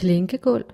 Klinkegulv?